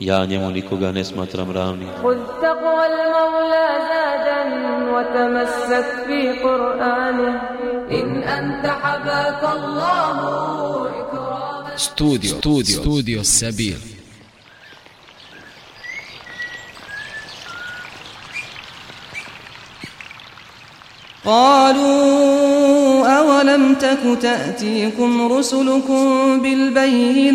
Ja njemu nikoga ne smatram ravnim. خذ تقوى المولى زادا وتمسك في قرآنه إن أنت حباك الله إكراما Studio, studio, studio Sabir. قالوا أولم تك تأتيكم رسلكم بالبينات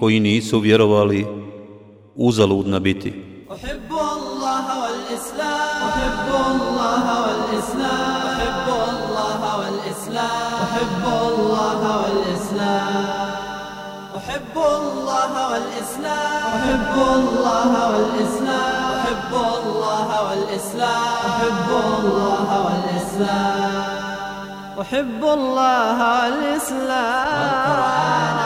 koji nisu vjerovali uzaludna biti. أحب الله والإسلام. أحب الله والإسلام. أحب الله والإسلام. أحب الله والإسلام. أحب الله والإسلام.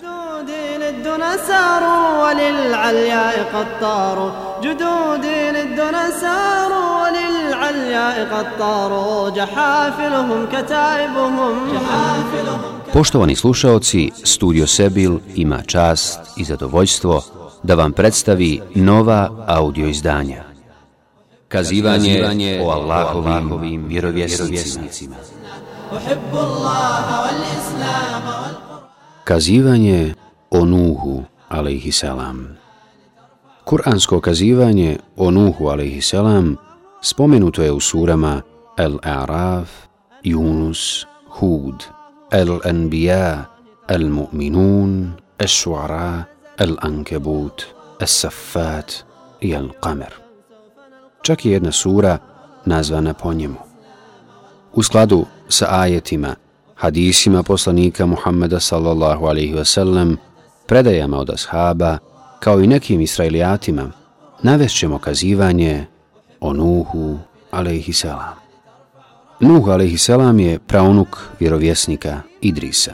للدنا ساروا وللعلياء قد طاروا جدودي للدنا ساروا وللعلياء قد طاروا جحافلهم كتائبهم جحافلهم Poštovani slušaoci, Studio Sebil ima čast i zadovoljstvo da vam predstavi nova audio izdanja. Kazivanje o Allahovim vjerovjesnicima. أحب الله والإسلام والقرآن Kazivanje o Nuhu, alaihisselam. Kur'ansko kazivanje o Nuhu, alaihisselam, spomenuto je u surama Al-A'raf, Yunus, Hud, Al-Anbiya, Al-Mu'minun, Al-Shu'ara, Al-Ankebut, Al-Saffat i Al-Qamer. Čak je jedna sura nazvana po njemu. U skladu sa ajetima, hadisima poslanika Muhammeda sallallahu alaihi wasallam, predajama od ashaba, kao i nekim israelijatima, navešćemo kazivanje o Nuhu alaihissalam. Nuh alaihissalam je praunuk vjerovjesnika Idrisa.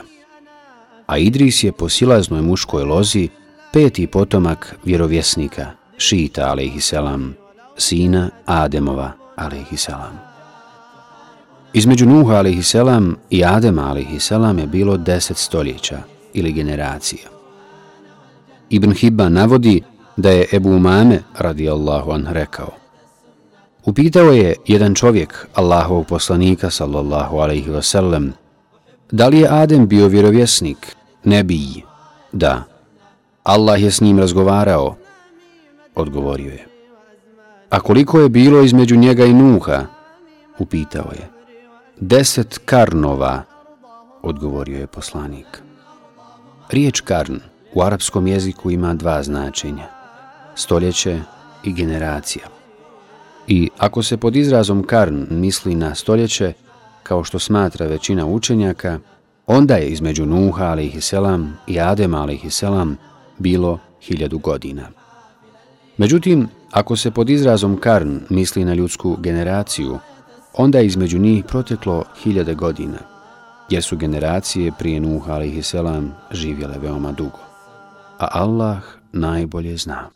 A Idris je po silaznoj muškoj lozi peti potomak vjerovjesnika Šita alaihissalam, sina Ademova alaihissalam. Između Nuha a.s. i Adema a.s. je bilo deset stoljeća ili generacija. Ibn Hibba navodi da je Ebu Umame radijallahu an rekao Upitao je jedan čovjek Allahovog poslanika sallallahu alaihi wasallam da li je Adem bio vjerovjesnik? Ne. Da. Allah je s njim razgovarao. Odgovorio je. A koliko je bilo između njega i Nuha? Upitao je. Deset karnova, odgovorio je poslanik. Riječ karn u arapskom jeziku ima dva značenja. Stoljeće i generacija. I ako se pod izrazom karn misli na stoljeće, kao što smatra većina učenjaka, Onda je između Nuha a.s. i Adema a.s. bilo hiljadu godina. Međutim, ako se pod izrazom karn misli na ljudsku generaciju, onda je između njih proteklo hiljade godina, jer su generacije prije Nuha a.s. živjele veoma dugo. A Allah najbolje zna.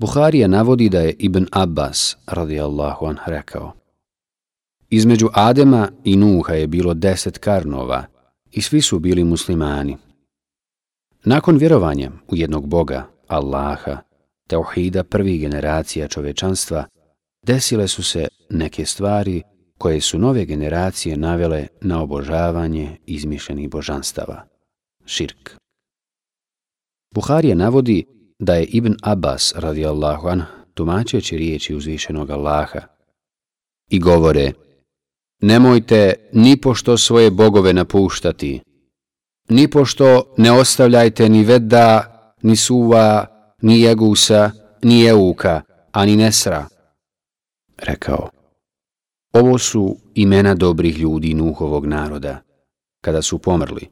Buharija navodi da je Ibn Abbas, radijallahu an, rekao Između Adema i Nuha je bilo deset karnova i svi su bili muslimani. Nakon vjerovanja u jednog Boga, Allaha, teuhida prvih generacija čovečanstva, desile su se neke stvari koje su nove generacije navele na obožavanje izmišljenih božanstava. Širk. Buharija navodi da je Ibn Abbas radijallahu an tumačeći riječi uzvišenog Allaha i govore Nemojte ni pošto svoje bogove napuštati, ni pošto ne ostavljajte ni Vedda, ni Suva, ni Jegusa, ni Euka, ani Nesra. Rekao, ovo su imena dobrih ljudi Nuhovog naroda. Kada su pomrli,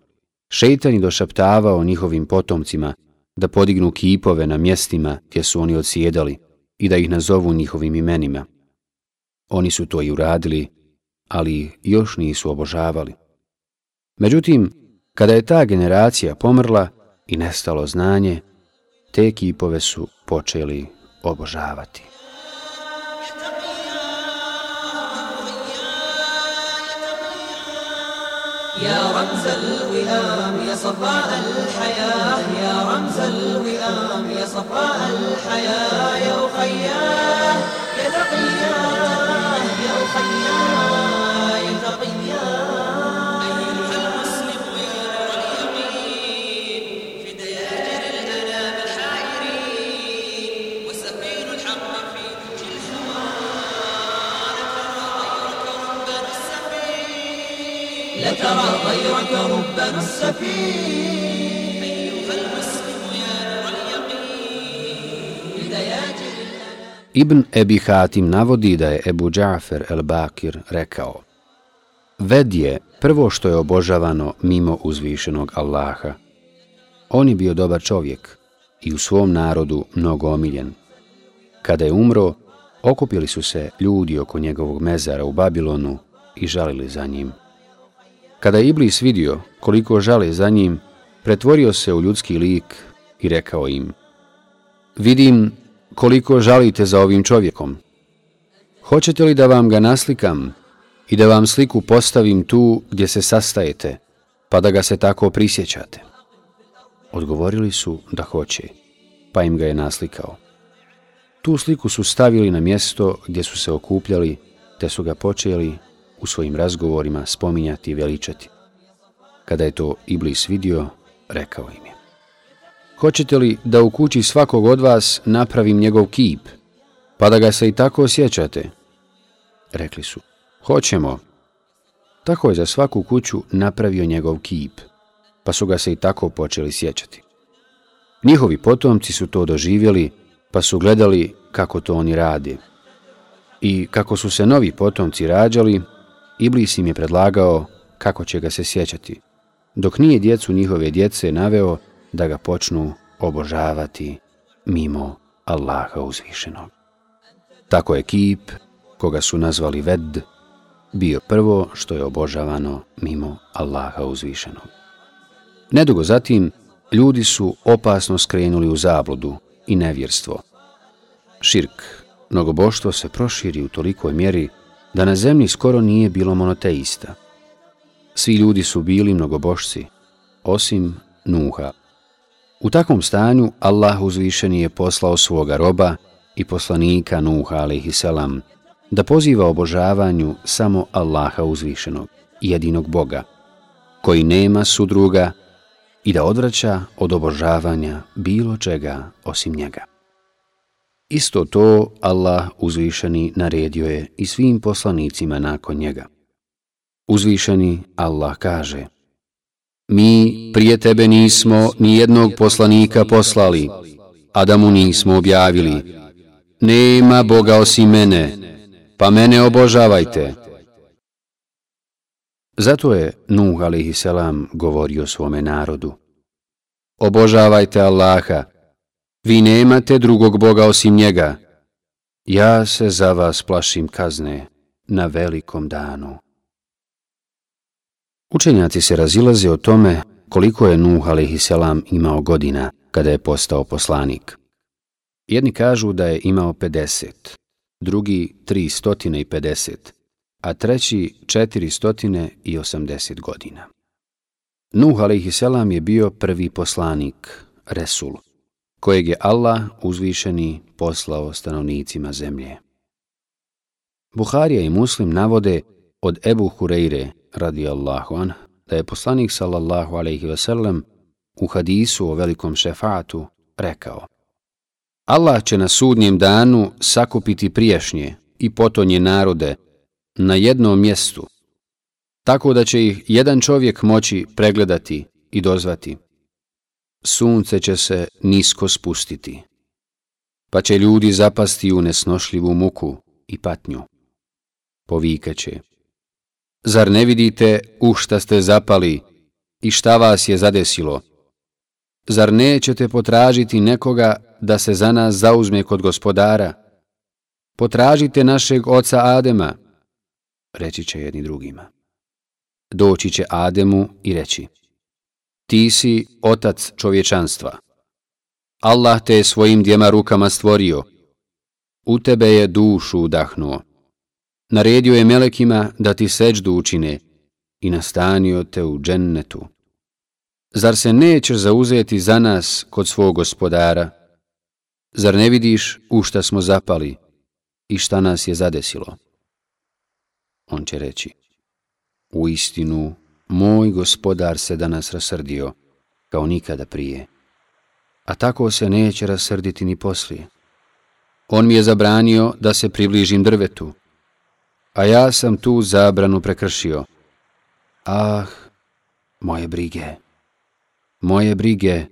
šeitan je došaptavao njihovim potomcima da podignu kipove na mjestima gdje su oni odsjedali i da ih nazovu njihovim imenima. Oni su to i uradili, ali još nisu obožavali. Međutim, kada je ta generacija pomrla i nestalo znanje, te kipove su počeli obožavati. يا رمز الوئام يا صفاء الحياة. يا رمز الوئام يا صفاء الحياة. يا أخياه يا تقياه يا أخياه. غيرك ربنا السفين أيها المسلم يا نور اليقين بدياجر Ibn Ebi Hatim navodi da je Ebu Džafer el-Bakir rekao Ved je prvo što je obožavano mimo uzvišenog Allaha. On je bio dobar čovjek i u svom narodu mnogo omiljen. Kada je umro, okupili su se ljudi oko njegovog mezara u Babilonu i žalili za njim. Kada je Iblis vidio koliko žale za njim, pretvorio se u ljudski lik i rekao im Vidim koliko žalite za ovim čovjekom. Hoćete li da vam ga naslikam i da vam sliku postavim tu gdje se sastajete, pa da ga se tako prisjećate? Odgovorili su da hoće, pa im ga je naslikao. Tu sliku su stavili na mjesto gdje su se okupljali, te su ga počeli u svojim razgovorima spominjati i veličati. Kada je to Iblis vidio, rekao im je. Hoćete li da u kući svakog od vas napravim njegov kip, pa da ga se i tako osjećate? Rekli su, hoćemo. Tako je za svaku kuću napravio njegov kip, pa su ga se i tako počeli sjećati. Njihovi potomci su to doživjeli, pa su gledali kako to oni rade. I kako su se novi potomci rađali, Iblis im je predlagao kako će ga se sjećati, dok nije djecu njihove djece naveo da ga počnu obožavati mimo Allaha uzvišenog. Tako je kip, koga su nazvali Ved, bio prvo što je obožavano mimo Allaha uzvišenog. Nedugo zatim, ljudi su opasno skrenuli u zabludu i nevjerstvo. Širk, mnogoboštvo se proširi u tolikoj mjeri da na zemlji skoro nije bilo monoteista. Svi ljudi su bili mnogobošci, osim Nuha. U takvom stanju Allah uzvišeni je poslao svoga roba i poslanika Nuha a.s. da poziva obožavanju samo Allaha uzvišenog, jedinog Boga, koji nema sudruga i da odvraća od obožavanja bilo čega osim njega. Isto to Allah uzvišeni naredio je i svim poslanicima nakon njega. Uzvišeni Allah kaže Mi prije tebe nismo ni jednog poslanika poslali, a da mu nismo objavili. Nema Boga osim mene, pa mene obožavajte. Zato je Nuh a.s. govorio svome narodu. Obožavajte Allaha, vi nemate drugog Boga osim njega. Ja se za vas plašim kazne na velikom danu. Učenjaci se razilaze o tome koliko je Nuh a.s. imao godina kada je postao poslanik. Jedni kažu da je imao 50, drugi 350, a treći 480 godina. Nuh a.s. je bio prvi poslanik, Resul, kojeg je Allah uzvišeni poslao stanovnicima zemlje. Buharija i Muslim navode od Ebu Hureyre, radijallahu an, da je poslanik sallallahu alaihi wasallam u hadisu o velikom šefatu rekao Allah će na sudnjem danu sakupiti priješnje i potonje narode na jednom mjestu, tako da će ih jedan čovjek moći pregledati i dozvati. Sunce će se nisko spustiti, pa će ljudi zapasti u nesnošljivu muku i patnju. Povikaće. Zar ne vidite u šta ste zapali i šta vas je zadesilo? Zar nećete potražiti nekoga da se za nas zauzme kod gospodara? Potražite našeg oca Adema, reći će jedni drugima. Doći će Ademu i reći, ti si otac čovječanstva. Allah te je svojim djema rukama stvorio. U tebe je dušu udahnuo. Naredio je melekima da ti seđdu učine i nastanio te u džennetu. Zar se nećeš zauzeti za nas kod svog gospodara? Zar ne vidiš u šta smo zapali i šta nas je zadesilo? On će reći, u istinu, moj gospodar se danas rasrdio, kao nikada prije. A tako se neće rasrditi ni poslije. On mi je zabranio da se približim drvetu, a ja sam tu zabranu prekršio. Ah, moje brige, moje brige,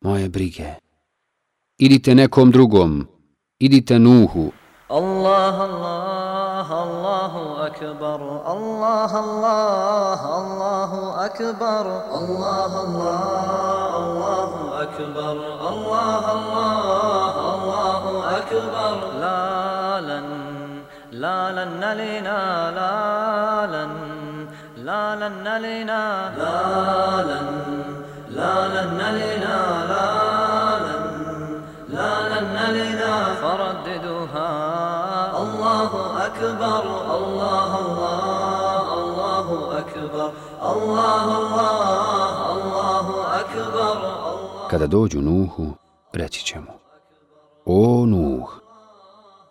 moje brige. Idite nekom drugom, idite Nuhu. Allah, Allah, أكبر. الله الله الله أكبر. الله الله الله أكبر. الله الله الله أكبر. لا لن لا لن لنا لا لن لا لن لنا لا لن لا لن لنا لا لن لا لن لنا فرد أكبر الله الله الله أكبر الله الله الله أكبر Kada dođu Nuhu, reći će mu, O Nuh,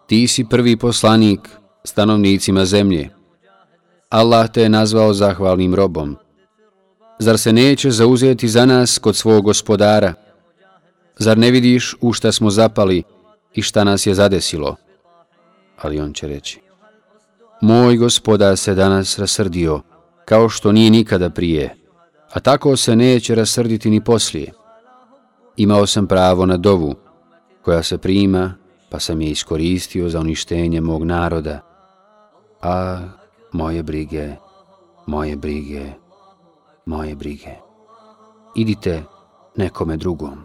ti si prvi poslanik stanovnicima zemlje. Allah te je nazvao zahvalnim robom. Zar se neće zauzeti za nas kod svog gospodara? Zar ne vidiš u šta smo zapali i šta nas je zadesilo? Ali on će reći, moj gospodar se danas rasrdio, kao što nije nikada prije, a tako se neće rasrditi ni poslije. Imao sam pravo na dovu, koja se prima, pa sam je iskoristio za uništenje mog naroda. A moje brige, moje brige, moje brige. Idite nekome drugom.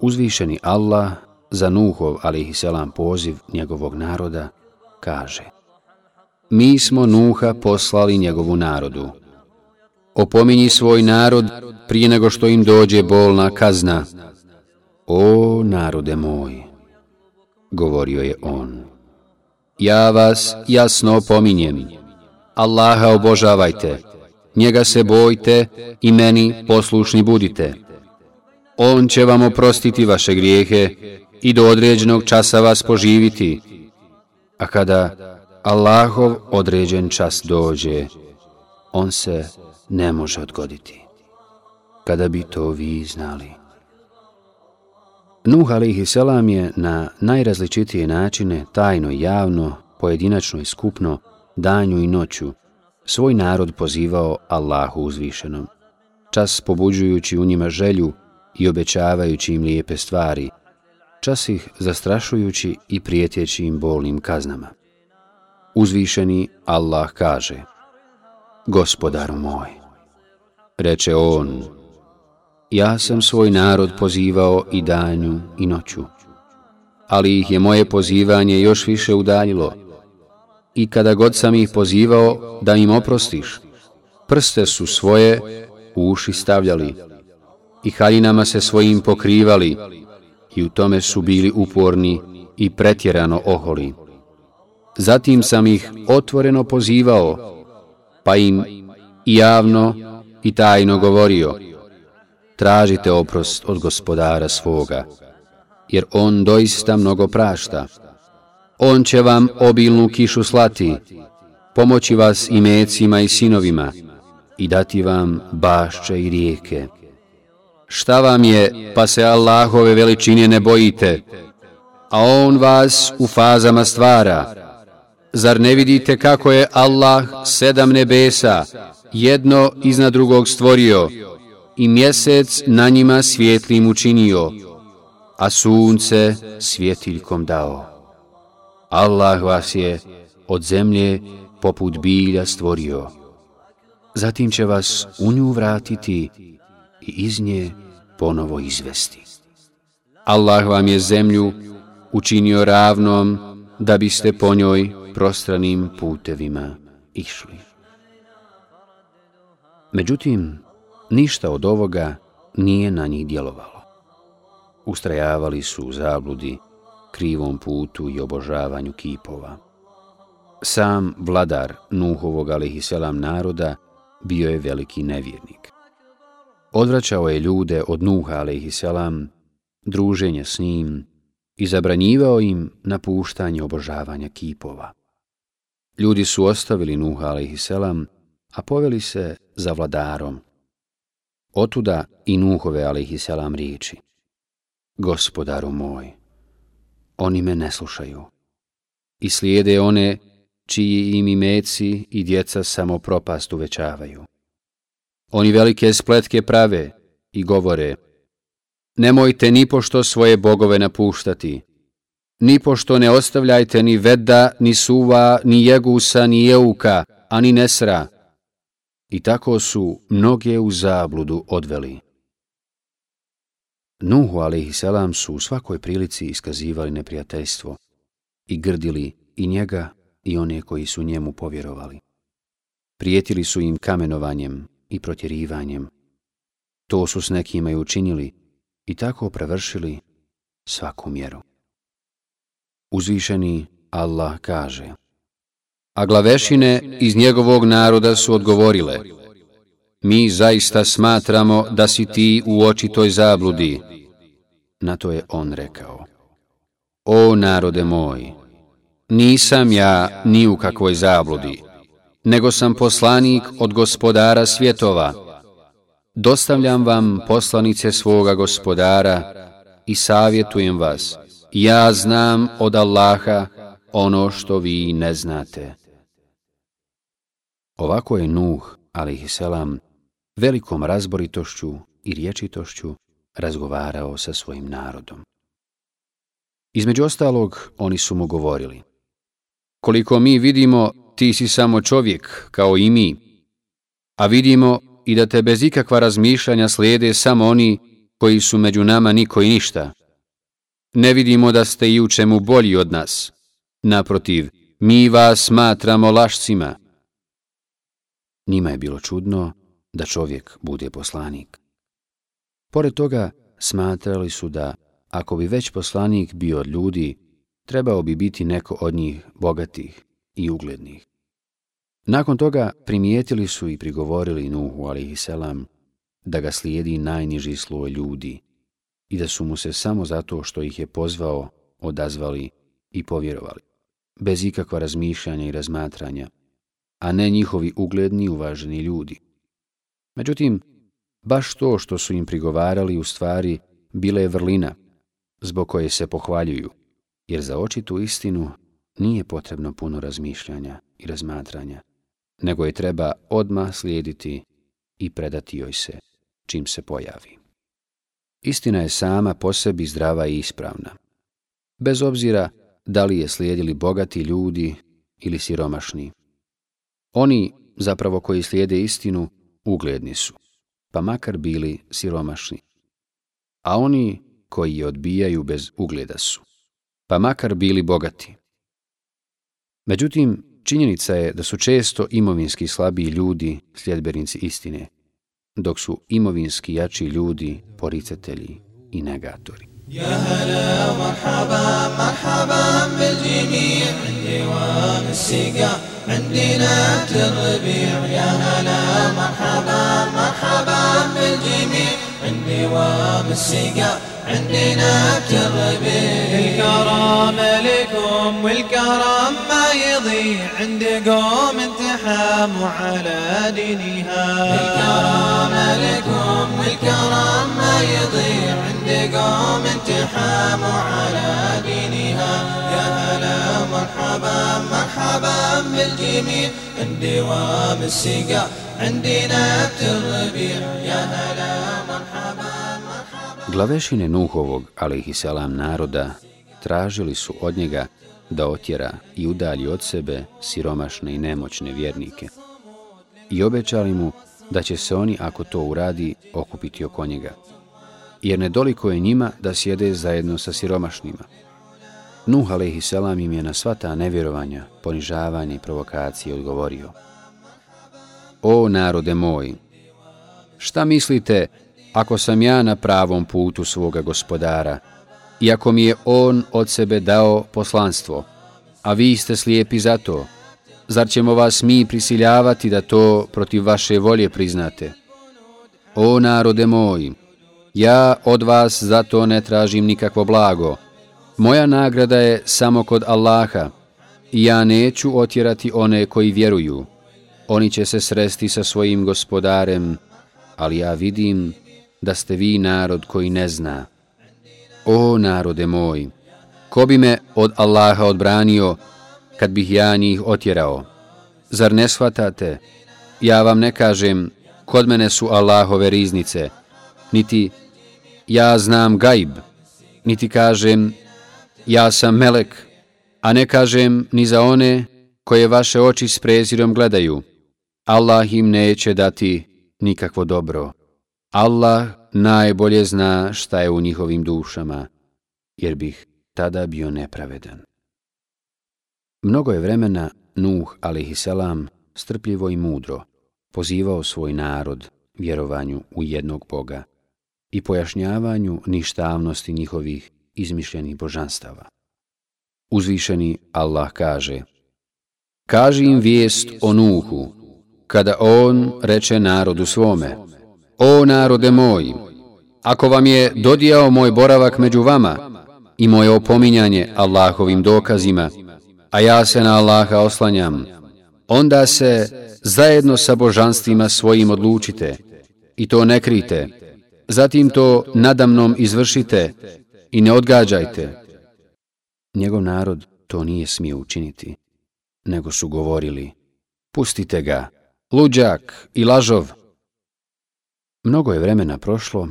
Uzvišeni Allah za Nuhov alaihisselam poziv njegovog naroda kaže Mi smo Nuha poslali njegovu narodu. Opominji svoj narod prije nego što im dođe bolna kazna. O narode moj, govorio je on, ja vas jasno opominjem. Allaha obožavajte, njega se bojte i meni poslušni budite. On će vam oprostiti vaše grijehe i do određenog časa vas poživiti. A kada Allahov određen čas dođe, on se ne može odgoditi. Kada bi to vi znali. Nuh alaihi selam je na najrazličitije načine, tajno i javno, pojedinačno i skupno, danju i noću, svoj narod pozivao Allahu uzvišenom, čas pobuđujući u njima želju i obećavajući im lijepe stvari, čas ih zastrašujući i prijetjeći im bolnim kaznama. Uzvišeni Allah kaže Gospodaru moj, reče on, ja sam svoj narod pozivao i danju i noću, ali ih je moje pozivanje još više udaljilo. I kada god sam ih pozivao da im oprostiš, prste su svoje u uši stavljali i haljinama se svojim pokrivali i u tome su bili uporni i pretjerano oholi. Zatim sam ih otvoreno pozivao, pa im i javno i tajno govorio, tražite oprost od gospodara svoga, jer on doista mnogo prašta. On će vam obilnu kišu slati, pomoći vas i mecima i sinovima i dati vam bašće i rijeke. Šta vam je, pa se Allahove veličine ne bojite, a On vas u fazama stvara. Zar ne vidite kako je Allah sedam nebesa, jedno iznad drugog stvorio, i mjesec na njima svjetlim učinio, a sunce svjetiljkom dao. Allah vas je od zemlje poput bilja stvorio. Zatim će vas u nju vratiti i iz nje ponovo izvesti. Allah vam je zemlju učinio ravnom da biste po njoj prostranim putevima išli. Međutim, ništa od ovoga nije na njih djelovalo. Ustrajavali su u zabludi, krivom putu i obožavanju kipova. Sam vladar Nuhovog alihiselam naroda bio je veliki nevjernik. Odvraćao je ljude od Nuha alihiselam, druženje s njim i zabranjivao im napuštanje obožavanja kipova. Ljudi su ostavili Nuha alihiselam, a poveli se za vladarom. Otuda i Nuhove alihiselam riječi. Gospodaru moj, oni me ne slušaju i slijede one čiji im imeci i djeca samo propast uvećavaju. Oni velike spletke prave i govore, nemojte ni pošto svoje bogove napuštati, ni pošto ne ostavljajte ni Veda, ni Suva, ni Jegusa, ni Jeuka, ani Nesra. I tako su mnoge u zabludu odveli. Nuhu alaihissalam su u svakoj prilici iskazivali neprijateljstvo i grdili i njega i one koji su njemu povjerovali. Prijetili su im kamenovanjem i protjerivanjem. To su s nekima i učinili i tako prevršili svaku mjeru. Uzvišeni Allah kaže A glavešine iz njegovog naroda su odgovorile Mi zaista smatramo da si ti u očitoj zabludi. Na to je on rekao O narode moj, nisam ja ni u kakvoj zabludi, nego sam poslanik od gospodara svjetova. Dostavljam vam poslanice svoga gospodara i savjetujem vas. Ja znam od Allaha ono što vi ne znate. Ovako je Nuh, alaihisselam, velikom razboritošću i riječitošću razgovarao sa svojim narodom. Između ostalog, oni su mu govorili, koliko mi vidimo, ti si samo čovjek, kao i mi, a vidimo i da te bez ikakva razmišljanja slijede samo oni koji su među nama niko i ništa. Ne vidimo da ste i u čemu bolji od nas. Naprotiv, mi vas smatramo lašcima. Njima je bilo čudno da čovjek bude poslanik. Pored toga, smatrali su da, ako bi već poslanik bio od ljudi, trebao bi biti neko od njih bogatih i uglednih. Nakon toga primijetili su i prigovorili Nuhu a.s. da ga slijedi najniži sloj ljudi i da su mu se samo zato što ih je pozvao odazvali i povjerovali, bez ikakva razmišljanja i razmatranja, a ne njihovi ugledni uvaženi ljudi. Međutim, baš to što su im prigovarali u stvari bile je vrlina, zbog koje se pohvaljuju, jer za očitu istinu nije potrebno puno razmišljanja i razmatranja, nego je treba odma slijediti i predati joj se čim se pojavi. Istina je sama po sebi zdrava i ispravna. Bez obzira da li je slijedili bogati ljudi ili siromašni. Oni, zapravo koji slijede istinu, ugledni su, pa makar bili siromašni. A oni koji je odbijaju bez ugleda su, pa makar bili bogati. Međutim, činjenica je da su često imovinski slabiji ljudi sljedbenici istine, dok su imovinski jači ljudi poricatelji i negatori. يا هلا مرحبا مرحبا بالجميع عندي وام السقا عندي نبت الربيع يا هلا مرحبا مرحبا بالجميع عندي وام السقا عندي نبت الربيع الكرم لكم والكرم ما يضيع. عند قوم انتحاموا على دينها. الكرم لكم والكرم ما يضيع. عند قوم انتحاموا على دينها. يا هلا مرحبا مرحبا بالجميع. عندي وام السقا عندي نبت الربيع. يا هلا مرحبا Glavešine Nuhovog, alaihissalam, naroda tražili su od njega da otjera i udalji od sebe siromašne i nemoćne vjernike. I obećali mu da će se oni, ako to uradi, okupiti oko njega. Jer nedoliko je njima da sjede zajedno sa siromašnima. Nuh, alaihissalam, im je na sva ta nevjerovanja, ponižavanje i provokacije odgovorio. O narode moj, šta mislite ako sam ja na pravom putu svoga gospodara, i ako mi je on od sebe dao poslanstvo, a vi ste slijepi za to, zar ćemo vas mi prisiljavati da to protiv vaše volje priznate? O narode moj, ja od vas zato ne tražim nikakvo blago. Moja nagrada je samo kod Allaha i ja neću otjerati one koji vjeruju. Oni će se sresti sa svojim gospodarem, ali ja vidim da ste vi narod koji ne zna. O narode moj, ko bi me od Allaha odbranio kad bih ja njih otjerao? Zar ne shvatate? Ja vam ne kažem, kod mene su Allahove riznice, niti ja znam gajb, niti kažem, ja sam melek, a ne kažem ni za one koje vaše oči s prezirom gledaju. Allah im neće dati nikakvo dobro. Allah najbolje zna šta je u njihovim dušama, jer bih tada bio nepravedan. Mnogo je vremena Nuh, alaihissalam, strpljivo i mudro, pozivao svoj narod vjerovanju u jednog Boga i pojašnjavanju ništavnosti njihovih izmišljenih božanstava. Uzvišeni Allah kaže Kaži im vijest o Nuhu, kada on reče narodu svome, O narode moj, ako vam je dodijao moj boravak među vama i moje opominjanje Allahovim dokazima, a ja se na Allaha oslanjam, onda se zajedno sa božanstvima svojim odlučite i to ne krite, zatim to nadamnom izvršite i ne odgađajte. Njegov narod to nije smio učiniti, nego su govorili, pustite ga, luđak i lažov, Mnogo je vremena prošlo,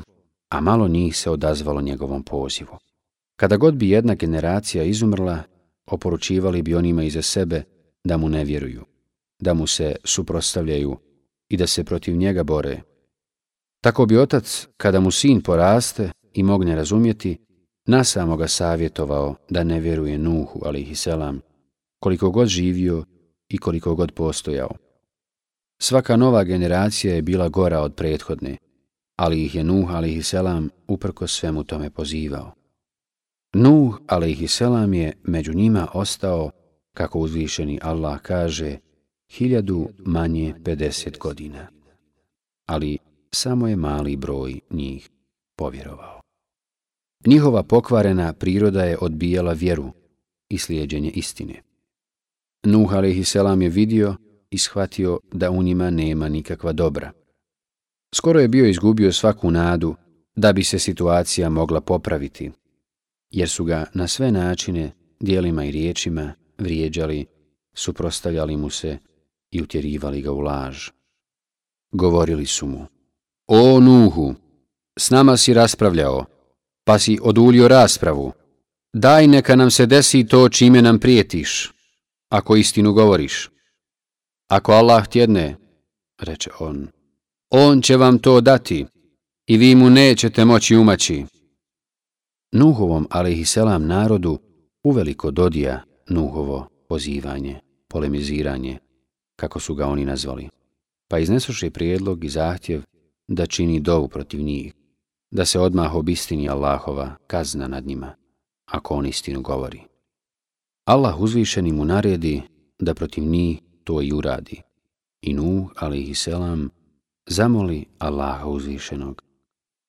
a malo njih se odazvalo njegovom pozivu. Kada god bi jedna generacija izumrla, oporučivali bi onima iza sebe da mu ne vjeruju, da mu se suprostavljaju i da se protiv njega bore. Tako bi otac, kada mu sin poraste i mogne razumjeti, nasamo ga savjetovao da ne vjeruje Nuhu, alihiselam, koliko god živio i koliko god postojao. Svaka nova generacija je bila gora od prethodne, ali ih je Nuh a.s. uprko svemu tome pozivao. Nuh a.s. je među njima ostao, kako uzvišeni Allah kaže, hiljadu manje 50 godina. Ali samo je mali broj njih povjerovao. Njihova pokvarena priroda je odbijala vjeru i slijedjenje istine. Nuh a.s. je vidio i shvatio da u njima nema nikakva dobra. Skoro je bio izgubio svaku nadu da bi se situacija mogla popraviti, jer su ga na sve načine, dijelima i riječima, vrijeđali, suprostavljali mu se i utjerivali ga u laž. Govorili su mu, O Nuhu, s nama si raspravljao, pa si odulio raspravu, daj neka nam se desi to čime nam prijetiš. ako istinu govoriš. Ako Allah tjedne, reče on, on će vam to dati i vi mu nećete moći umaći. Nuhovom, alaihisselam, narodu uveliko dodija Nuhovo pozivanje, polemiziranje, kako su ga oni nazvali. Pa iznesuše prijedlog i zahtjev da čini dovu protiv njih, da se odmah obistini Allahova kazna nad njima, ako on istinu govori. Allah uzvišeni mu naredi da protiv njih to i uradi. I Nuh, alaihisselam, zamoli Allaha uzvišenog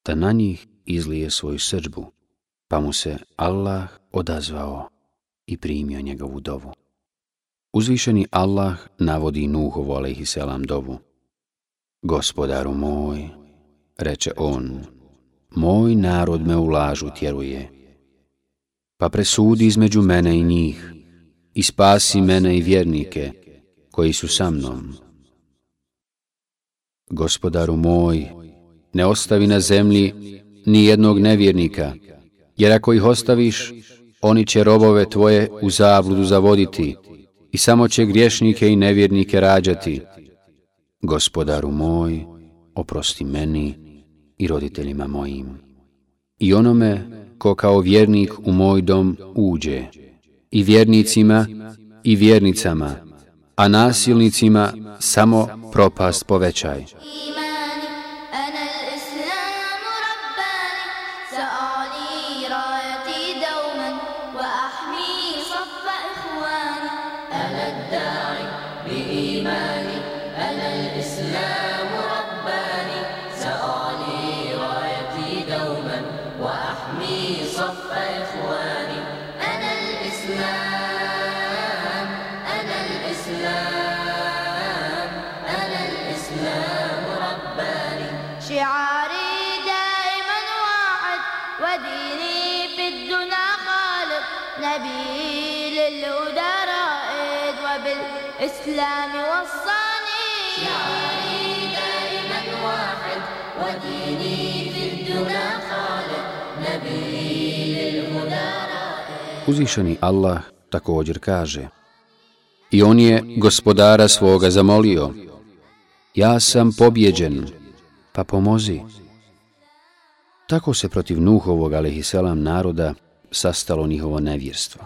da na njih izlije svoju srđbu, pa mu se Allah odazvao i primio njegovu dovu. Uzvišeni Allah navodi Nuhovu alaihisselam dovu. Gospodaru moj, reče on, moj narod me u lažu tjeruje, pa presudi između mene i njih i spasi mene i vjernike koji su sa mnom. Gospodaru moj, ne ostavi na zemlji ni jednog nevjernika, jer ako ih ostaviš, oni će robove tvoje u zabludu zavoditi i samo će griješnike i nevjernike rađati. Gospodaru moj, oprosti meni i roditeljima mojim. I onome ko kao vjernik u moj dom uđe, i vjernicima i vjernicama, a nasilnicima samo propast povećaj. الإسلام وصاني شعاري دائما واحد وديني في الدنا خالد نبي للهدى Uzvišeni Allah također kaže I on je gospodara svoga zamolio Ja sam pobjeđen, pa pomozi. Tako se protiv Nuhovog, alaihisselam, naroda sastalo njihovo nevjerstvo.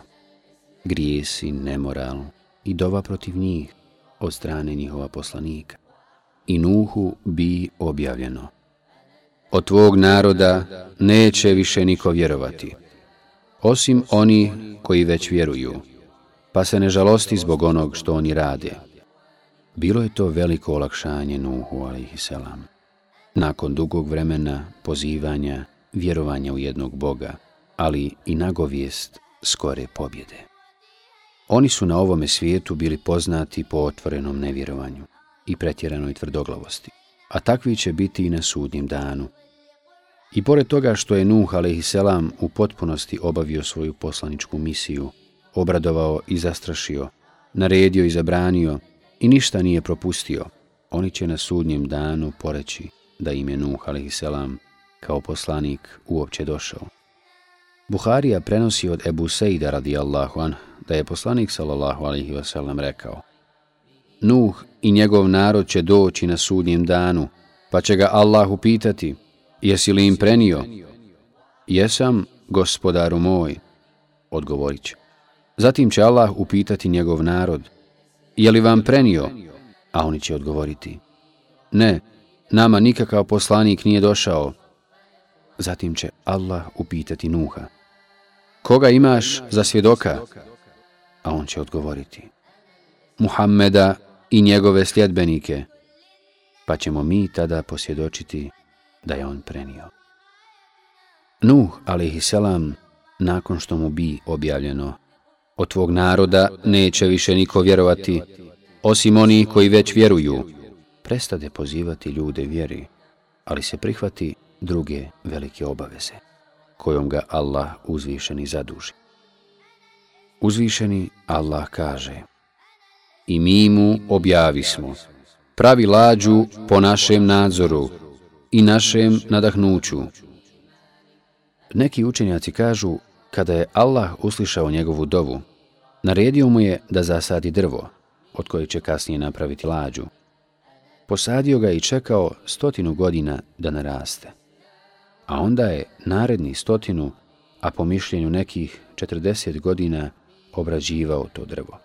Grijesi, nemoral, i dova protiv njih od strane njihova poslanika. I Nuhu bi objavljeno. Od tvog naroda neće više niko vjerovati, osim oni koji već vjeruju, pa se ne žalosti zbog onog što oni rade. Bilo je to veliko olakšanje Nuhu, alaihisselam. Nakon dugog vremena pozivanja, vjerovanja u jednog Boga, ali i nagovijest skore pobjede. Oni su na ovome svijetu bili poznati po otvorenom nevjerovanju i pretjeranoj tvrdoglavosti, a takvi će biti i na sudnjem danu. I pored toga što je Nuh a.s. u potpunosti obavio svoju poslaničku misiju, obradovao i zastrašio, naredio i zabranio i ništa nije propustio, oni će na sudnjem danu poreći da im je Nuh a.s. kao poslanik uopće došao. Buharija prenosi od Ebu Sejda radijallahu an da je poslanik sallallahu alaihi wasallam rekao Nuh i njegov narod će doći na sudnjem danu, pa će ga Allah upitati, jesi li im prenio? Jesam, gospodaru moj, odgovorit će. Zatim će Allah upitati njegov narod, je li vam prenio? A oni će odgovoriti, ne, nama nikakav poslanik nije došao. Zatim će Allah upitati Nuha, koga imaš za svjedoka? A on će odgovoriti, Muhammeda i njegove sljedbenike, pa ćemo mi tada posvjedočiti da je on prenio. Nuh, alaihissalam, nakon što mu bi objavljeno, od tvog naroda neće više niko vjerovati, osim oni koji već vjeruju, prestade pozivati ljude vjeri, ali se prihvati druge velike obaveze kojom ga Allah uzvišeni zaduži. Uzvišeni Allah kaže I mi mu objavismo pravi lađu po našem nadzoru i našem nadahnuću. Neki učenjaci kažu, kada je Allah uslišao njegovu dovu, Naredio mu je da zasadi drvo, od kojeg će kasnije napraviti lađu. Posadio ga i čekao stotinu godina da naraste. A onda je naredni stotinu, a po mišljenju nekih 40 godina, obrađivao to drvo.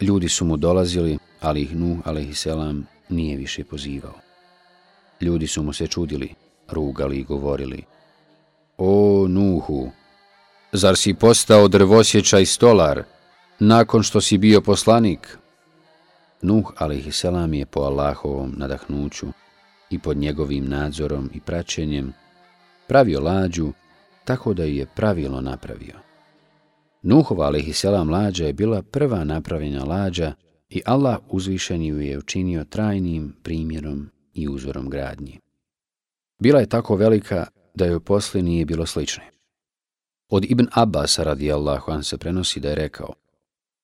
Ljudi su mu dolazili, ali ih Nuh, alaihisselam, nije više pozivao. Ljudi su mu se čudili, rugali i govorili. O, Nuhu, zar si postao drvosjeća i stolar, nakon što si bio poslanik? Nuh, alaihisselam, je po Allahovom nadahnuću i pod njegovim nadzorom i praćenjem pravio lađu tako da je pravilno napravio. Nuhova alaihisselam lađa je bila prva napravljena lađa i Allah uzvišeni ju je učinio trajnim primjerom i uzorom gradnji. Bila je tako velika da joj posle nije bilo slične. Od Ibn Abbas radijallahu an se prenosi da je rekao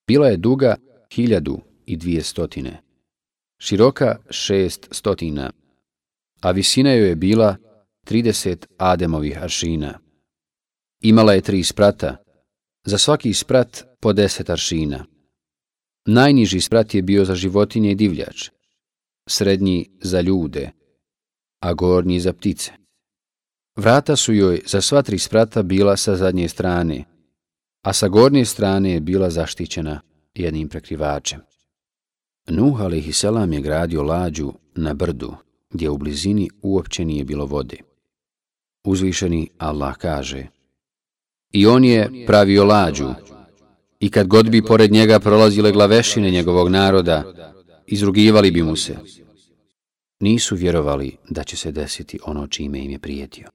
Bila je duga hiljadu i dvije stotine, široka šest stotina, a visina joj je bila 30 ademovih aršina. Imala je tri sprata, za svaki sprat po deset aršina. Najniži sprat je bio za životinje i divljač, srednji za ljude, a gornji za ptice. Vrata su joj za sva tri sprata bila sa zadnje strane, a sa gornje strane je bila zaštićena jednim prekrivačem. Nuh a.s. je gradio lađu na brdu, gdje u blizini uopće nije bilo vode. Uzvišeni Allah kaže I on je pravio lađu, i kad god bi pored njega prolazile glavešine njegovog naroda, izrugivali bi mu se. Nisu vjerovali da će se desiti ono čime im je prijetio.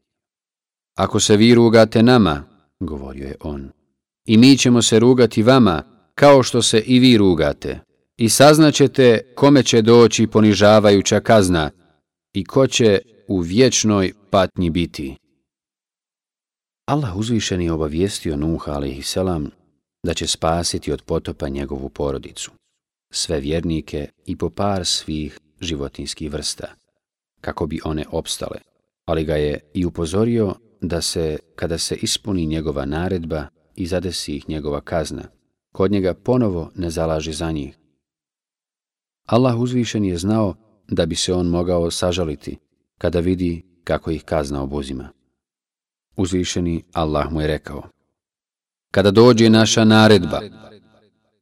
Ako se vi rugate nama, govorio je on, i mi ćemo se rugati vama, kao što se i vi rugate, i saznaćete kome će doći ponižavajuća kazna i ko će u vječnoj patnji biti. Allah uzvišen je obavijestio Nuh a.s. da će spasiti od potopa njegovu porodicu, sve vjernike i po par svih životinskih vrsta, kako bi one opstale, ali ga je i upozorio da se, kada se ispuni njegova naredba i zadesi ih njegova kazna, kod njega ponovo ne zalaži za njih. Allah uzvišen je znao da bi se on mogao sažaliti kada vidi kako ih kazna obuzima. Uzvišeni Allah mu je rekao, Kada dođe naša naredba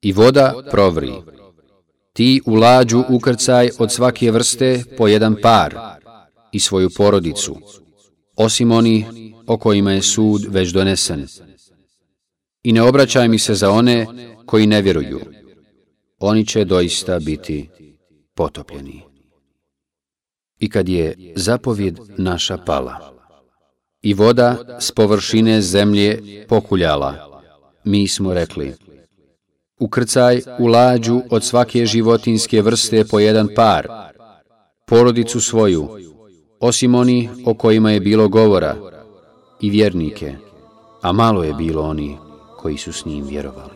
i voda provri, ti u lađu ukrcaj od svake vrste po jedan par i svoju porodicu, osim oni o kojima je sud već donesen. I ne obraćaj mi se za one koji ne vjeruju. Oni će doista biti potopljeni. I kad je zapovjed naša pala i voda s površine zemlje pokuljala, mi smo rekli, ukrcaj u lađu od svake životinske vrste po jedan par, porodicu svoju, osim oni o kojima je bilo govora, i vjernike, a malo je bilo oni koji su s njim vjerovali.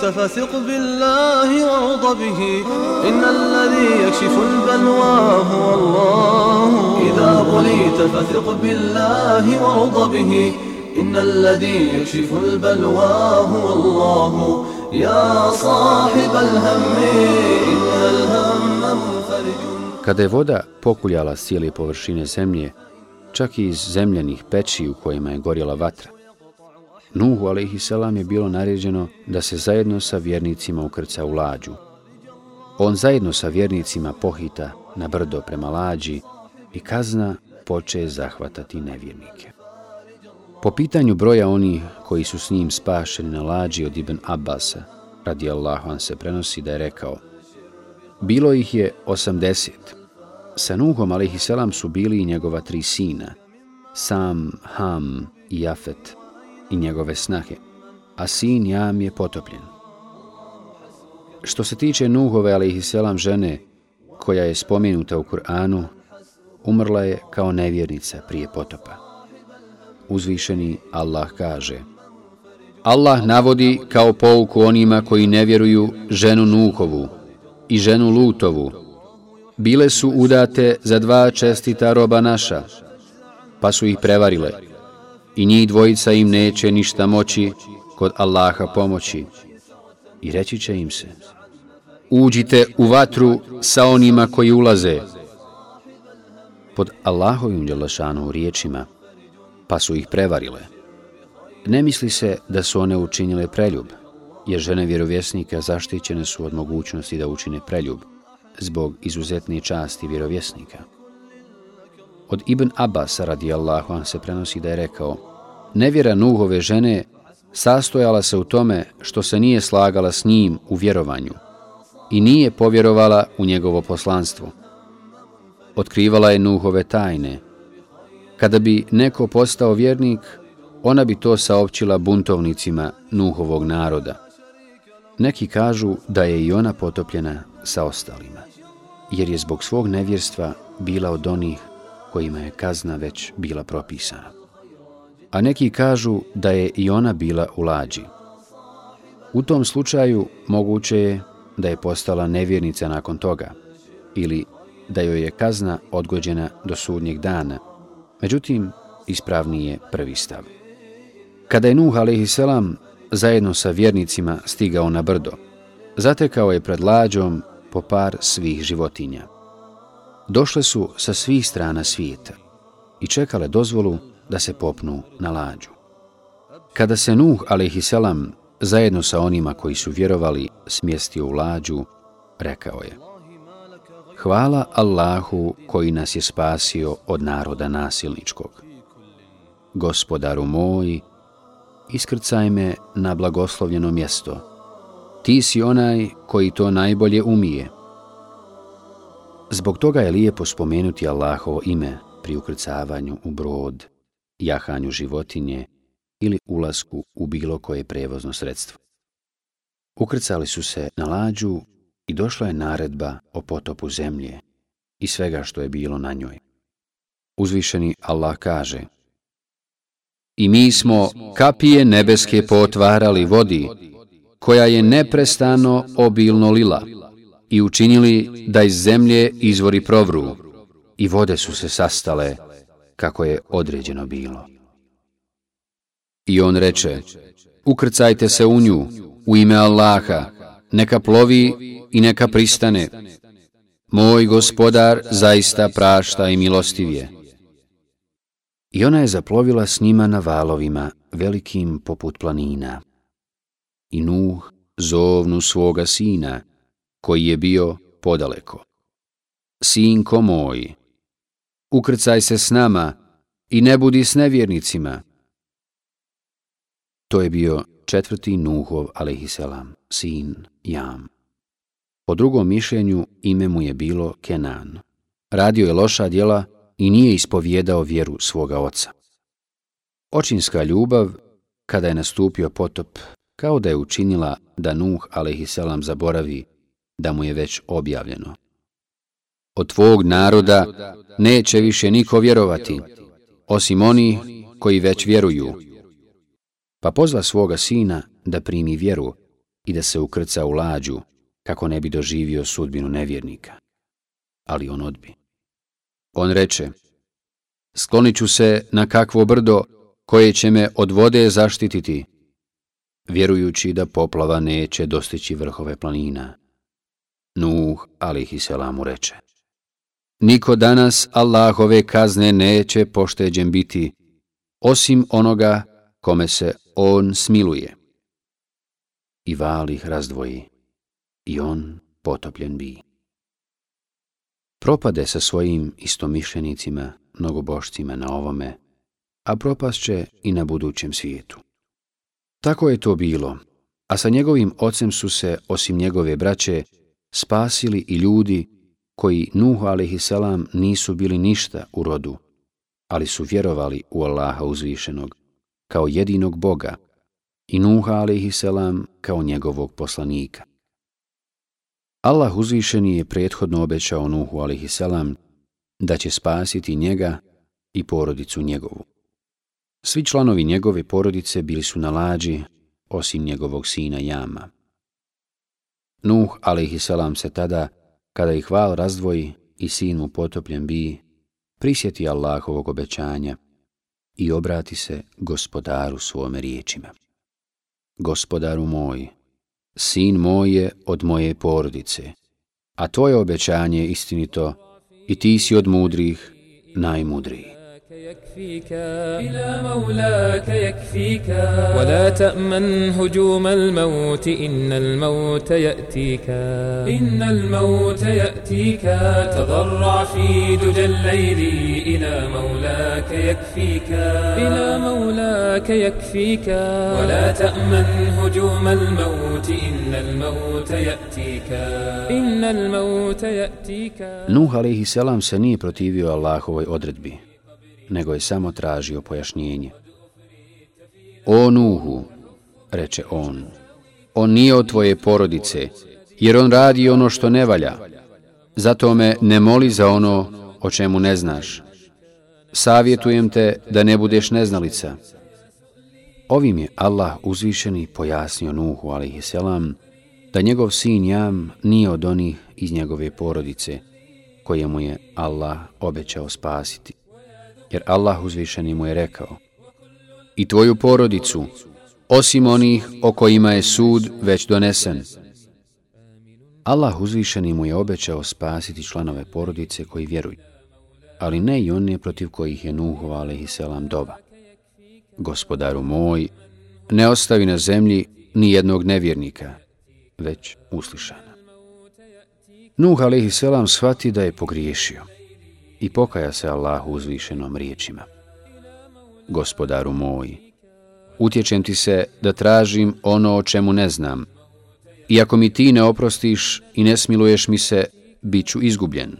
بليت فثق بالله وارض به إن الذي يكشف البلوى هو الله إذا بليت فثق بالله وارض به إن الذي يكشف البلوى هو الله يا صاحب الهم إن الهم منفرج Kada je voda pokuljala cijele površine zemlje, čak i iz zemljenih peći u kojima je gorjela vatra. Nuhu a.s. je bilo naređeno da se zajedno sa vjernicima ukrca u lađu. On zajedno sa vjernicima pohita na brdo prema lađi i kazna poče zahvatati nevjernike. Po pitanju broja oni koji su s njim spašeni na lađi od Ibn Abbasa, radi Allahu se prenosi da je rekao, bilo ih je osamdeset, Sa Nuhom a.s. su bili i njegova tri sina, Sam, Ham i Jafet i njegove snahe, a sin Jam je potopljen. Što se tiče Nuhove a.s. žene, koja je spomenuta u Kur'anu, umrla je kao nevjernica prije potopa. Uzvišeni Allah kaže Allah navodi kao pouku onima koji ne vjeruju ženu Nuhovu i ženu Lutovu. Bile su udate za dva čestita roba naša, pa su ih prevarile. I njih dvojica im neće ništa moći kod Allaha pomoći. I reći će im se, uđite u vatru sa onima koji ulaze. Pod Allahovim djelašanu riječima, pa su ih prevarile. Ne misli se da su one učinile preljub, jer žene vjerovjesnika zaštićene su od mogućnosti da učine preljub, zbog izuzetne časti vjerovjesnika. Od Ibn Abbas radijallahu an se prenosi da je rekao Nevjera Nuhove žene sastojala se u tome što se nije slagala s njim u vjerovanju i nije povjerovala u njegovo poslanstvo. Otkrivala je Nuhove tajne. Kada bi neko postao vjernik, ona bi to saopćila buntovnicima Nuhovog naroda. Neki kažu da je i ona potopljena sa ostalima, jer je zbog svog nevjerstva bila od onih kojima je kazna već bila propisana. A neki kažu da je i ona bila u lađi. U tom slučaju moguće je da je postala nevjernica nakon toga ili da joj je kazna odgođena do sudnjeg dana. Međutim, ispravniji je prvi stav. Kada je Nuh a.s. zajedno sa vjernicima stigao na brdo, zatekao je pred lađom po par svih životinja. Došle su sa svih strana svijeta i čekale dozvolu da se popnu na lađu. Kada se Nuh a.s. zajedno sa onima koji su vjerovali smjestio u lađu, rekao je Hvala Allahu koji nas je spasio od naroda nasilničkog. Gospodaru moj, iskrcaj me na blagoslovljeno mjesto. Ti si onaj koji to najbolje umije. Zbog toga je lijepo spomenuti Allahovo ime pri ukrcavanju u brod, jahanju životinje ili ulasku u bilo koje prevozno sredstvo. Ukrcali su se na lađu i došla je naredba o potopu zemlje i svega što je bilo na njoj. Uzvišeni Allah kaže I mi smo kapije nebeske potvarali vodi, koja je neprestano obilno lila, i učinili da iz zemlje izvori provru, i vode su se sastale kako je određeno bilo. I on reče, ukrcajte se u nju, u ime Allaha, neka plovi i neka pristane. Moj gospodar zaista prašta i milostiv je. I ona je zaplovila s njima na valovima, velikim poput planina. I Nuh zovnu svoga sina, koji je bio podaleko. Sinko moj, ukrcaj se s nama i ne budi s nevjernicima. To je bio četvrti Nuhov, alaihisselam, sin Jam. Po drugom mišljenju ime mu je bilo Kenan. Radio je loša djela i nije ispovjedao vjeru svoga oca. Očinska ljubav, kada je nastupio potop, kao da je učinila da Nuh, alaihisselam, zaboravi da mu je već objavljeno. Od tvog naroda neće više niko vjerovati, osim oni koji već vjeruju. Pa pozva svoga sina da primi vjeru i da se ukrca u lađu, kako ne bi doživio sudbinu nevjernika. Ali on odbi. On reče, sklonit ću se na kakvo brdo koje će me od vode zaštititi, vjerujući da poplava neće dostići vrhove planina. Nuh, alihi selamu, reče, Niko danas Allahove kazne neće pošteđen biti, osim onoga kome se on smiluje. I valih razdvoji, i on potopljen bi. Propade sa svojim istomišljenicima, mnogobošcima na ovome, a propašće i na budućem svijetu. Tako je to bilo, a sa njegovim ocem su se, osim njegove braće, spasili i ljudi koji Nuhu a.s. nisu bili ništa u rodu, ali su vjerovali u Allaha uzvišenog kao jedinog Boga i Nuha a.s. kao njegovog poslanika. Allah uzvišeni je prethodno obećao Nuhu a.s. da će spasiti njega i porodicu njegovu. Svi članovi njegove porodice bili su na lađi, osim njegovog sina Jama. Nuh a.s. se tada, kada ih val razdvoji i sin mu potopljen bi, prisjeti Allahovog obećanja i obrati se gospodaru svome riječima. Gospodaru moj, sin moj je od moje porodice, a tvoje obećanje je istinito i ti si od mudrih najmudriji. يكفيك. إلى مولاك يكفيك. ولا تأمن هجوم الموت إن الموت يأتيك. إن الموت يأتيك. تضرع في دجى الليل. إلى مولاك يكفيك. إلى مولاك يكفيك. ولا تأمن هجوم الموت إن الموت يأتيك. إن الموت يأتيك. Nuh a.s. se nije protivio Allahovoj odredbi, nego je samo tražio pojašnjenje. O Nuhu, reče on, on nije od tvoje porodice, jer on radi ono što ne valja. Zato me ne moli za ono o čemu ne znaš. Savjetujem te da ne budeš neznalica. Ovim je Allah uzvišeni pojasnio Nuhu, a.s. da njegov sin Jam nije od onih iz njegove porodice, koje mu je Allah obećao spasiti jer Allah uzvišeni mu je rekao i tvoju porodicu, osim onih o kojima je sud već donesen. Allah uzvišeni mu je obećao spasiti članove porodice koji vjeruju, ali ne i one protiv kojih je Nuhu a.s. doba. Gospodaru moj, ne ostavi na zemlji ni jednog nevjernika, već uslišana. Nuh a.s. shvati da je pogriješio i pokaja se Allahu uzvišenom riječima. Gospodaru moj, utječem ti se da tražim ono o čemu ne znam, i ako mi ti ne oprostiš i ne smiluješ mi se, bit ću izgubljen.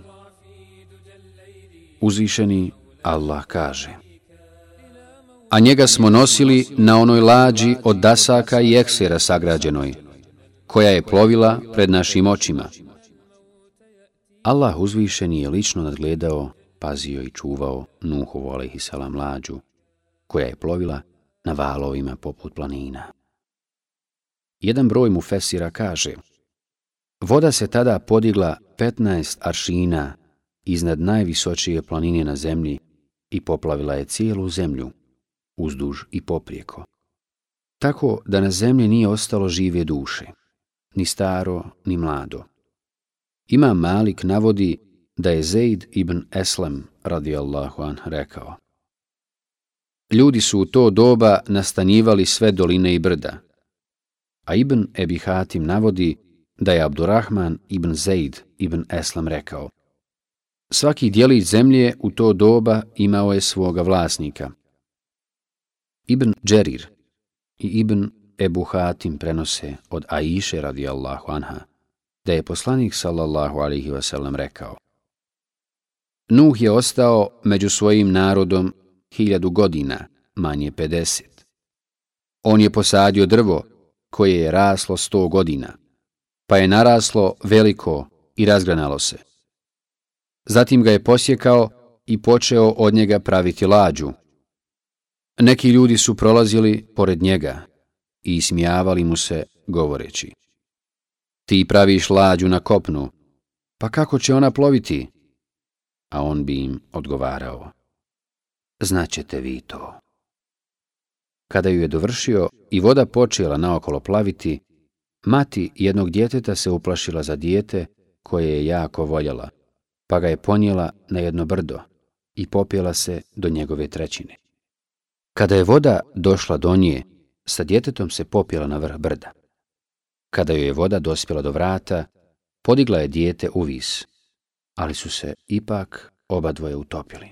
Uzvišeni Allah kaže, a njega smo nosili na onoj lađi od dasaka i eksera sagrađenoj, koja je plovila pred našim očima. Allah uzvišeni je lično nadgledao, pazio i čuvao Nuhovu alaihissalam mlađu, koja je plovila na valovima poput planina. Jedan broj mu Fesira kaže, voda se tada podigla 15 aršina iznad najvisočije planine na zemlji i poplavila je cijelu zemlju, uzduž i poprijeko. Tako da na zemlji nije ostalo žive duše, ni staro, ni mlado. Ima Malik navodi da je Zaid ibn Eslem radijallahu an rekao. Ljudi su u to doba nastanjivali sve doline i brda, a Ibn Ebi Hatim navodi da je Abdurrahman ibn Zaid ibn Eslam rekao Svaki dijelić zemlje u to doba imao je svoga vlasnika. Ibn Džerir i Ibn Ebu Hatim prenose od Aiše radijallahu anha da je poslanik sallallahu alihi wasallam rekao Nuh je ostao među svojim narodom hiljadu godina, manje 50. On je posadio drvo koje je raslo sto godina, pa je naraslo veliko i razgranalo se. Zatim ga je posjekao i počeo od njega praviti lađu. Neki ljudi su prolazili pored njega i ismijavali mu se govoreći. Ti praviš lađu na kopnu, pa kako će ona ploviti? A on bi im odgovarao. Znaćete vi to. Kada ju je dovršio i voda počela naokolo plaviti, mati jednog djeteta se uplašila za dijete koje je jako voljela, pa ga je ponijela na jedno brdo i popjela se do njegove trećine. Kada je voda došla do nje, sa djetetom se popjela na vrh brda. Kada joj je voda dospjela do vrata, podigla je dijete u vis, ali su se ipak oba dvoje utopili.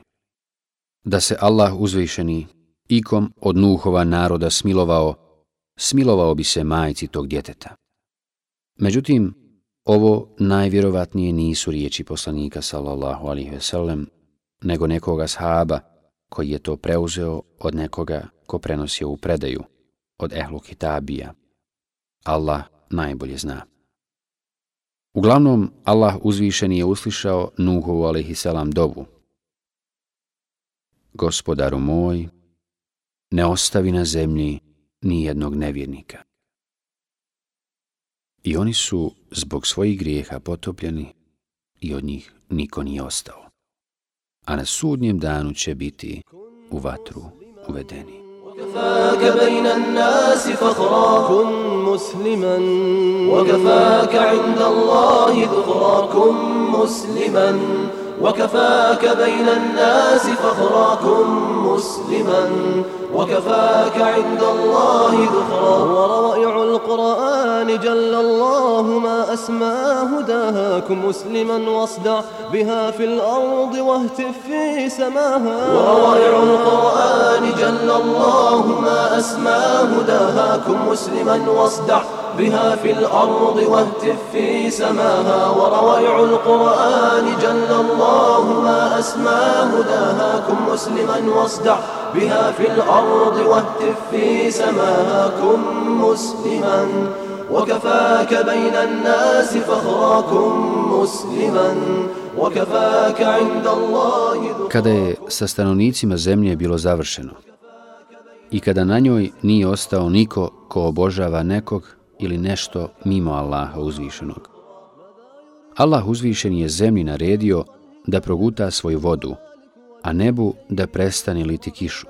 Da se Allah uzvišeni ikom od Nuhova naroda smilovao, smilovao bi se majci tog djeteta. Međutim, Ovo najvjerovatnije nisu riječi poslanika sallallahu alaihi veselem, nego nekoga sahaba koji je to preuzeo od nekoga ko prenosi u predaju, od ehlu kitabija. Allah najbolje zna. Uglavnom, Allah uzvišeni je uslišao Nuhovu alaihi dovu. Gospodaru moj, ne ostavi na zemlji ni jednog nevjernika. I oni su zbog svojih grijeha potopljeni i od njih niko nije ostao. A na sudnjem danu će biti u vatru uvedeni. وكفاك بين الناس فخرا. كن مسلما. وكفاك عند الله ذخرا. كن مسلما. وكفاك بين الناس فخرا كن مسلما وكفاك عند الله ذخرا. وروائع القرآن جل الله ما أسمى هداها كن مسلما واصدع بها في الأرض واهتف في سماها. وروائع القرآن جل الله ما أسمى هداها كن مسلما واصدع بها في الأرض واهتف في سماها وروائع القرآن جل الله ما أسمى هداها كن مسلما واصدع بها في الأرض واهتف في سماها كن مسلما وكفاك بين الناس فخرا كن مسلما وكفاك عند الله Kada je sa stanovnicima zemlje bilo završeno i kada na njoj nije ostao niko ko obožava nekog ili nešto mimo Allaha uzvišenog. Allah uzvišen je zemlji naredio da proguta svoju vodu, a nebu da prestane liti kišu.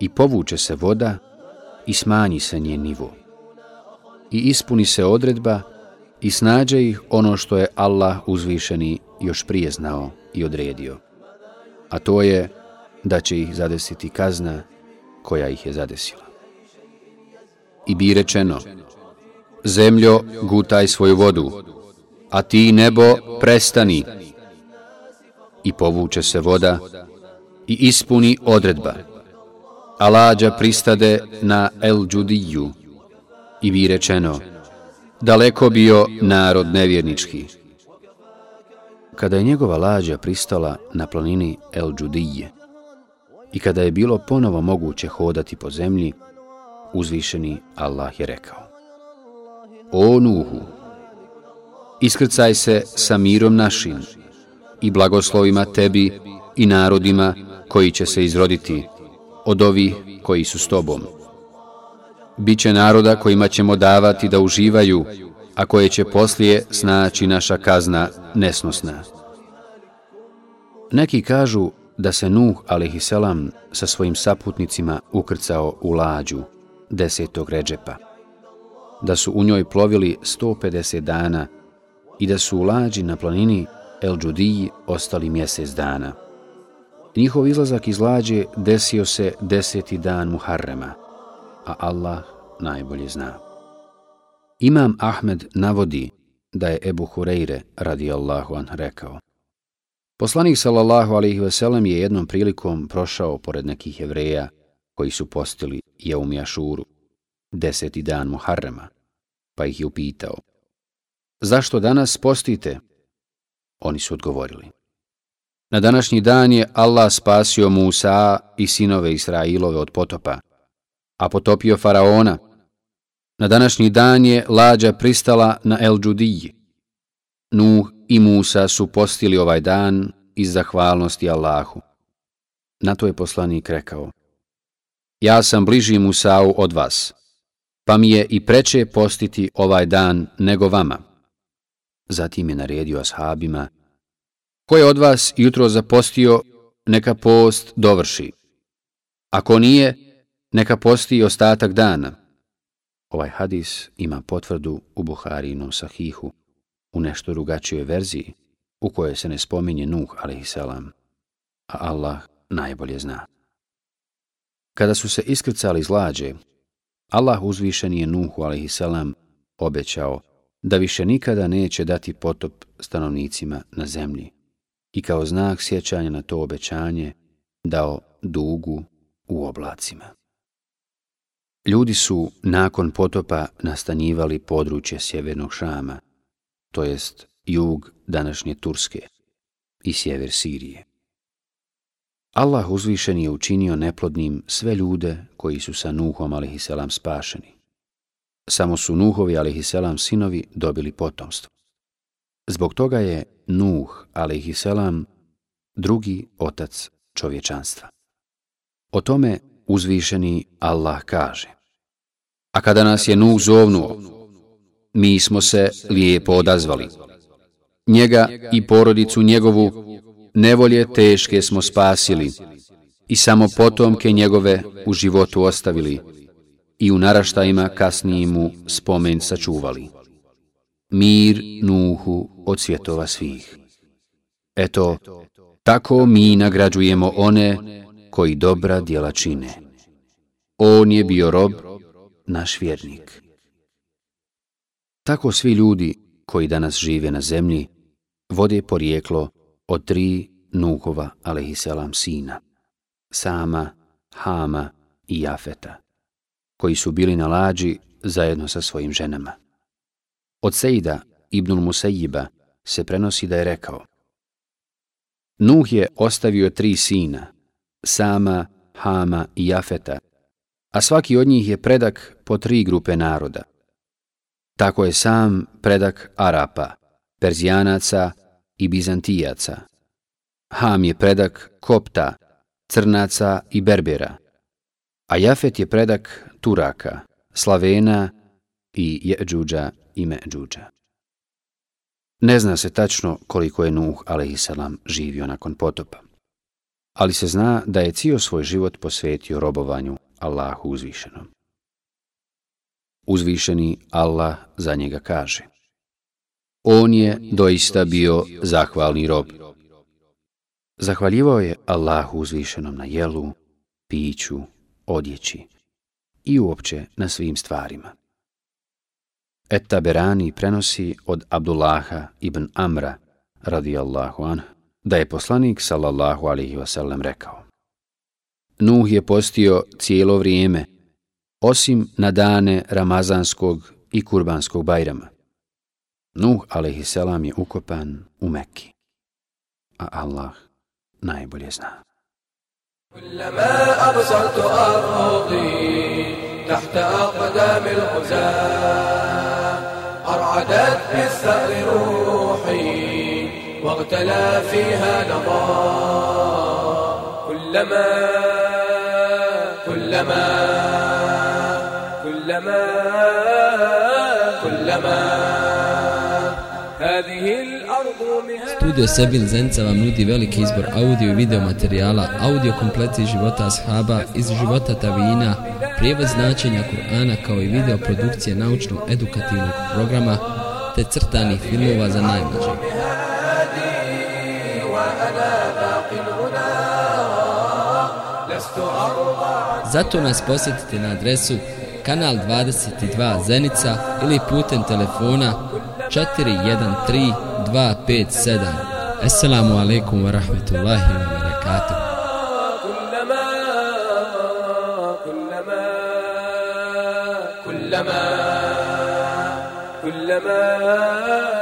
I povuče se voda i smanji se njen nivo. I ispuni se odredba i snađe ih ono što je Allah uzvišeni još prije znao i odredio. A to je da će ih zadesiti kazna koja ih je zadesila. I bi rečeno, zemljo, gutaj svoju vodu, a ti nebo, prestani. I povuče se voda i ispuni odredba. Alađa pristade na El Džudiju i bi rečeno, daleko bio narod nevjernički. Kada je njegova lađa pristala na planini El Džudije i kada je bilo ponovo moguće hodati po zemlji, uzvišeni Allah je rekao. O Nuhu, iskrcaj se sa mirom našim i blagoslovima tebi i narodima koji će se izroditi od ovih koji su s tobom. Biće naroda kojima ćemo davati da uživaju, a koje će poslije snaći naša kazna nesnosna. Neki kažu da se Nuh, alaihisselam, sa svojim saputnicima ukrcao u lađu, desetog ređepa, da su u njoj plovili 150 dana i da su u lađi na planini El Džudiji ostali mjesec dana. Njihov izlazak iz lađe desio se deseti dan Muharrema, a Allah najbolje zna. Imam Ahmed navodi da je Ebu Hureyre radijallahu an rekao. Poslanik sallallahu alaihi veselem je jednom prilikom prošao pored nekih jevreja koji su postili Jeum Jašuru, deseti dan Muharrema, pa ih je upitao, zašto danas postite? Oni su odgovorili, na današnji dan je Allah spasio Musa i sinove Israilove od potopa, a potopio Faraona. Na današnji dan je lađa pristala na El Džudiji. Nuh i Musa su postili ovaj dan iz zahvalnosti Allahu. Na to je poslanik rekao, ja sam bliži Musau od vas, pa mi je i preče postiti ovaj dan nego vama. Zatim je naredio ashabima, ko je od vas jutro zapostio, neka post dovrši. Ako nije, neka posti ostatak dana. Ovaj hadis ima potvrdu u Buharinom sahihu, u nešto drugačijoj verziji, u kojoj se ne spominje Nuh, alaihissalam, a Allah najbolje zna. Kada su se iskrcali iz lađe, Allah uzvišen je Nuhu a.s. obećao da više nikada neće dati potop stanovnicima na zemlji i kao znak sjećanja na to obećanje dao dugu u oblacima. Ljudi su nakon potopa nastanjivali područje sjevernog Šama to jest jug današnje Turske i sjever Sirije. Allah uzvišen je učinio neplodnim sve ljude koji su sa Nuhom a.s. spašeni. Samo su Nuhovi a.s. sinovi dobili potomstvo. Zbog toga je Nuh a.s. drugi otac čovječanstva. O tome uzvišeni Allah kaže. A kada nas je Nuh zovnuo, mi smo se lijepo odazvali. Njega i porodicu njegovu nevolje teške smo spasili i samo potomke njegove u životu ostavili i u naraštajima kasnije mu spomen sačuvali. Mir Nuhu od svjetova svih. Eto, tako mi nagrađujemo one koji dobra djela čine. On je bio rob, naš vjernik. Tako svi ljudi koji danas žive na zemlji vode porijeklo od tri Nuhova, alaihissalam, sina, Sama, Hama i Jafeta, koji su bili na lađi zajedno sa svojim ženama. Od Sejda ibnul Musejiba, se prenosi da je rekao Nuh je ostavio tri sina, Sama, Hama i Jafeta, a svaki od njih je predak po tri grupe naroda. Tako je sam predak Arapa, Perzijanaca i Bizantijaca. Ham je predak Kopta, Crnaca i Berbera, a Jafet je predak Turaka, Slavena i Jeđuđa i Međuđa. Ne zna se tačno koliko je Nuh a.s. živio nakon potopa, ali se zna da je cijel svoj život posvetio robovanju Allahu uzvišenom. Uzvišeni Allah za njega kaže On je doista bio zahvalni rob. Zahvaljivao je Allahu uzvišenom na jelu, piću, odjeći i uopće na svim stvarima. Et Taberani prenosi od Abdullaha ibn Amra, radijallahu anh, da je poslanik, sallallahu alihi wasallam, rekao Nuh je postio cijelo vrijeme, osim na dane Ramazanskog i Kurbanskog bajrama. Nuh, selam, je ukopan u Mekki, a Allah najbolje zna. كلما أبصرت أرضي تحت أقدام الغزاة أرعدت بالثأر روحي واغتلى فيها نضاء كلما كلما كلما كلما هذه Studio Sebil Zenca vam nudi veliki izbor audio i video materijala, audio kompleti života ashaba, iz života tavina, prijevod značenja Kur'ana kao i video produkcije naučno-edukativnog programa te crtanih filmova za najmlađe. Zato nas posjetite na adresu kanal 22 Zenica ili putem telefona 413 257. Assalamu alaikum wa rahmetullahi wa barakatuh. كلما كلما كلما